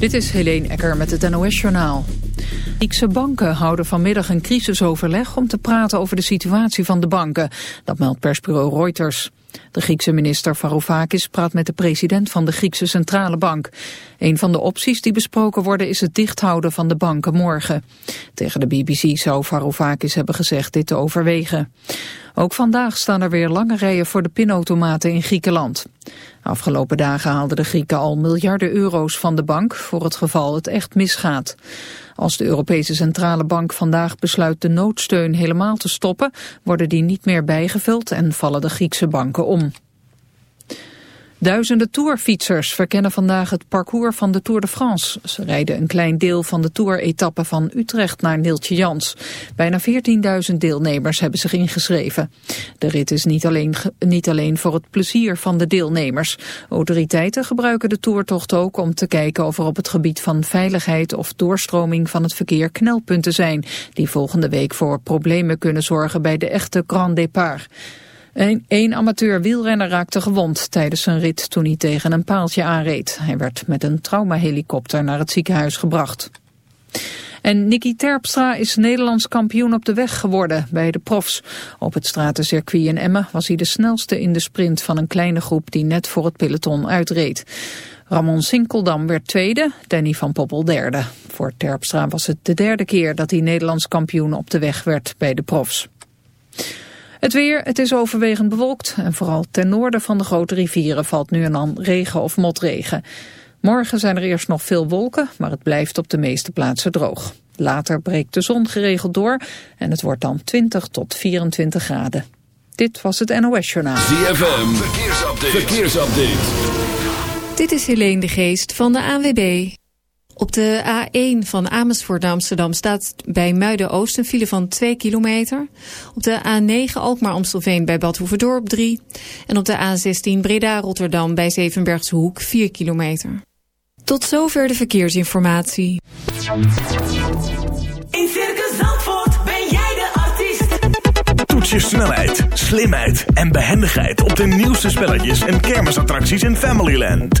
Dit is Helene Ecker met het NOS-journaal. Griekse banken houden vanmiddag een crisisoverleg om te praten over de situatie van de banken. Dat meldt persbureau Reuters. De Griekse minister Varoufakis praat met de president van de Griekse Centrale Bank. Een van de opties die besproken worden is het dichthouden van de banken morgen. Tegen de BBC zou Varoufakis hebben gezegd dit te overwegen. Ook vandaag staan er weer lange rijen voor de pinautomaten in Griekenland. Afgelopen dagen haalden de Grieken al miljarden euro's van de bank voor het geval het echt misgaat. Als de Europese Centrale Bank vandaag besluit de noodsteun helemaal te stoppen, worden die niet meer bijgevuld en vallen de Griekse banken om. Duizenden tourfietsers verkennen vandaag het parcours van de Tour de France. Ze rijden een klein deel van de tour-etappe van Utrecht naar Neeltje Jans. Bijna 14.000 deelnemers hebben zich ingeschreven. De rit is niet alleen, niet alleen voor het plezier van de deelnemers. Autoriteiten gebruiken de toertocht ook om te kijken of er op het gebied van veiligheid of doorstroming van het verkeer knelpunten zijn, die volgende week voor problemen kunnen zorgen bij de echte Grand Départ. Een, amateur wielrenner raakte gewond tijdens zijn rit toen hij tegen een paaltje aanreed. Hij werd met een traumahelikopter naar het ziekenhuis gebracht. En Nicky Terpstra is Nederlands kampioen op de weg geworden bij de profs. Op het stratencircuit in Emmen was hij de snelste in de sprint van een kleine groep die net voor het peloton uitreed. Ramon Sinkeldam werd tweede, Danny van Poppel derde. Voor Terpstra was het de derde keer dat hij Nederlands kampioen op de weg werd bij de profs. Het weer, het is overwegend bewolkt en vooral ten noorden van de grote rivieren valt nu en dan regen of motregen. Morgen zijn er eerst nog veel wolken, maar het blijft op de meeste plaatsen droog. Later breekt de zon geregeld door en het wordt dan 20 tot 24 graden. Dit was het NOS Journaal. ZFM, verkeersupdate. verkeersupdate. Dit is Helene de Geest van de ANWB. Op de A1 van Amersfoort naar Amsterdam staat bij Muiden-Oost een file van 2 kilometer. Op de A9 Alkmaar-Amstelveen bij Bad Hoeverdorp 3. En op de A16 Breda-Rotterdam bij Zevenbergse Hoek 4 kilometer. Tot zover de verkeersinformatie. In Circus Zandvoort ben jij de artiest. Toets je snelheid, slimheid en behendigheid op de nieuwste spelletjes en kermisattracties in Familyland.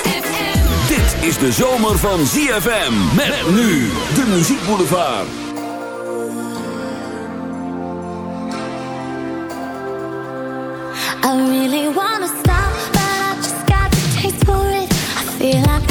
Is de zomer van ZFM. Met nu de muziekboulevard. I really wanna stop, but I just got the taste for it. I feel like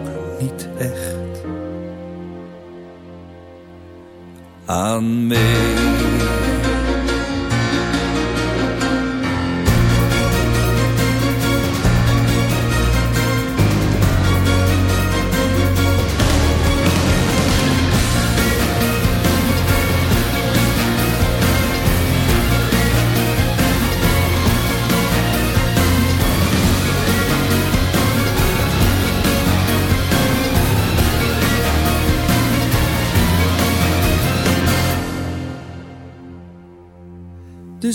niet echt aan mee.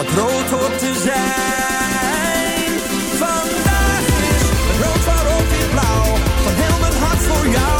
wat rood hoort te zijn. Vandaag is rood waarop in blauw, van heel mijn hart voor jou.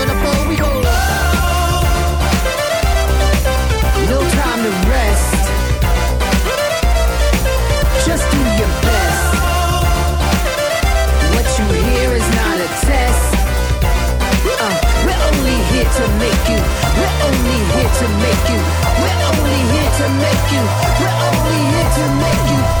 test. Uh, we're only here to make you. We're only here to make you. We're only here to make you. We're only here to make you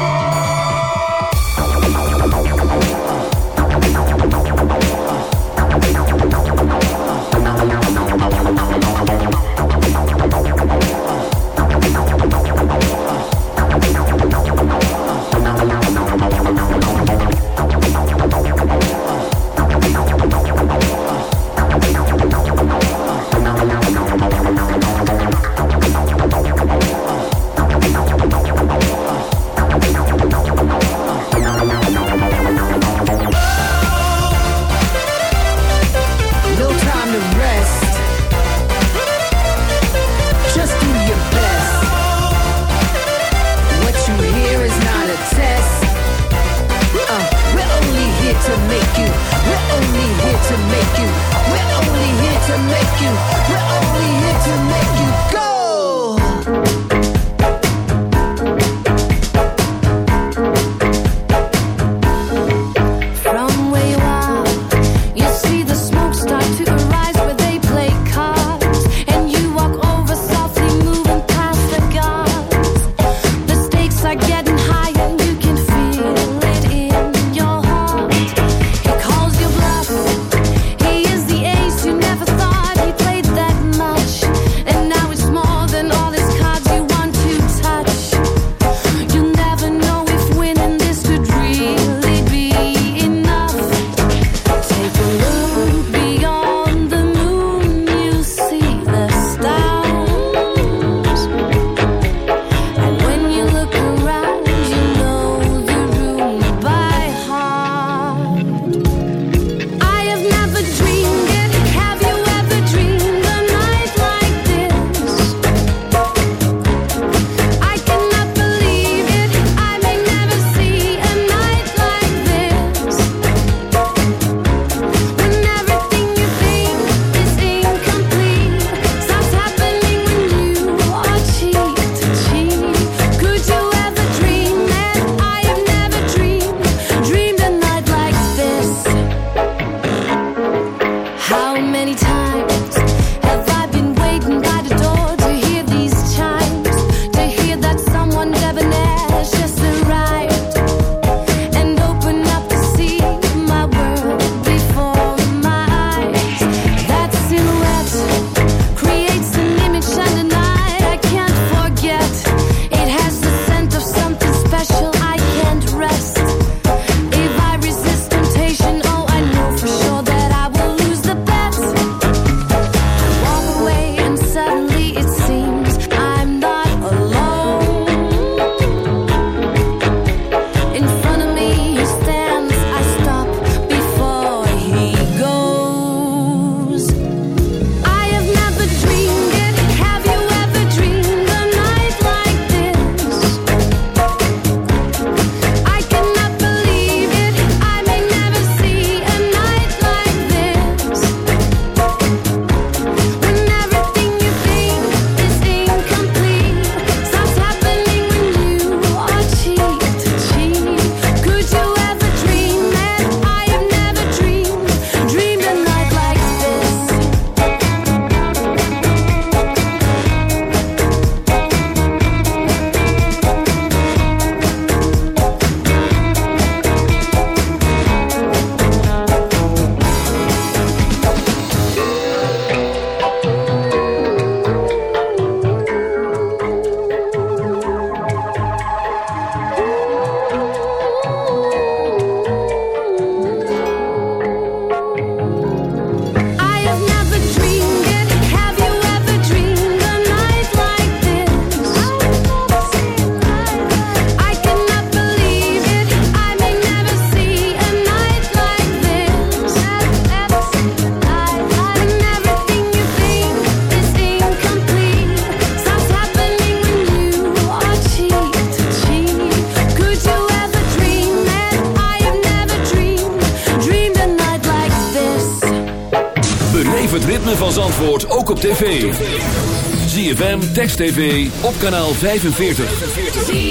TV, op kanaal 45.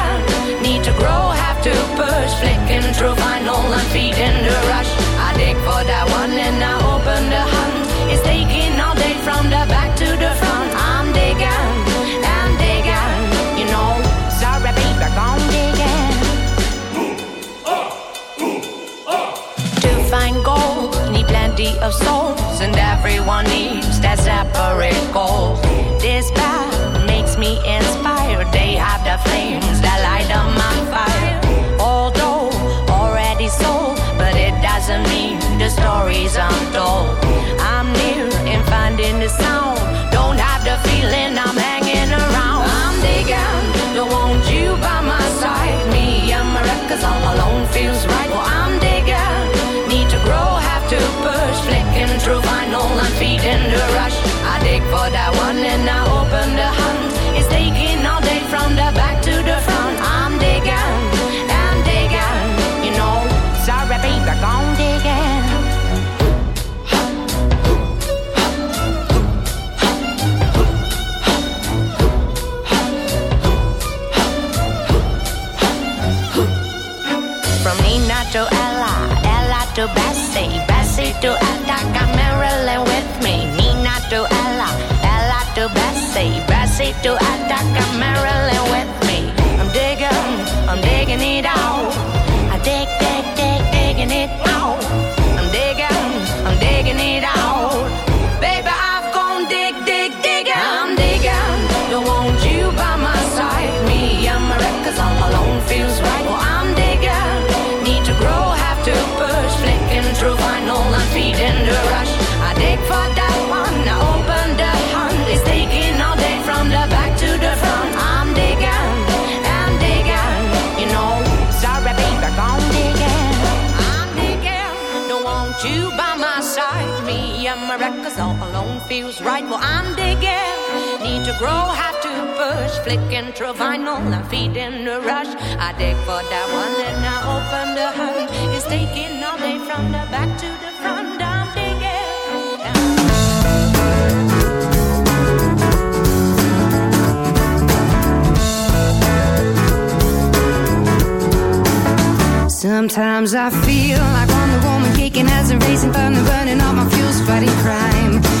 push. Flicking through vinyl and feeding the rush. I dig for that one and I open the hunt. It's taking all day from the back to the front. I'm digging, I'm digging, you know. Sorry, baby, I'm digging. To find gold, need plenty of souls, and everyone needs that separate goal. This path makes me inspired. They have the flames that light up my fire. Sold, but it doesn't mean the stories untold. I'm near in finding the sound. Don't have the feeling I'm hanging around. I'm digging, don't want you by my side. Me and my records all alone feels right. Well, I'm digging, need to grow, have to push. Flicking through vinyl and feeding the rush. I dig for that one and I open the right where I'm digging. Need to grow, have to push. Flicking through vinyl, I'm feeding the rush. I dig for that one and I open the hood. It's taking all day from the back to the front. I'm digging. Sometimes I feel like I'm the woman kicking as and racing, thunder, burning all my fuels, fighting crime.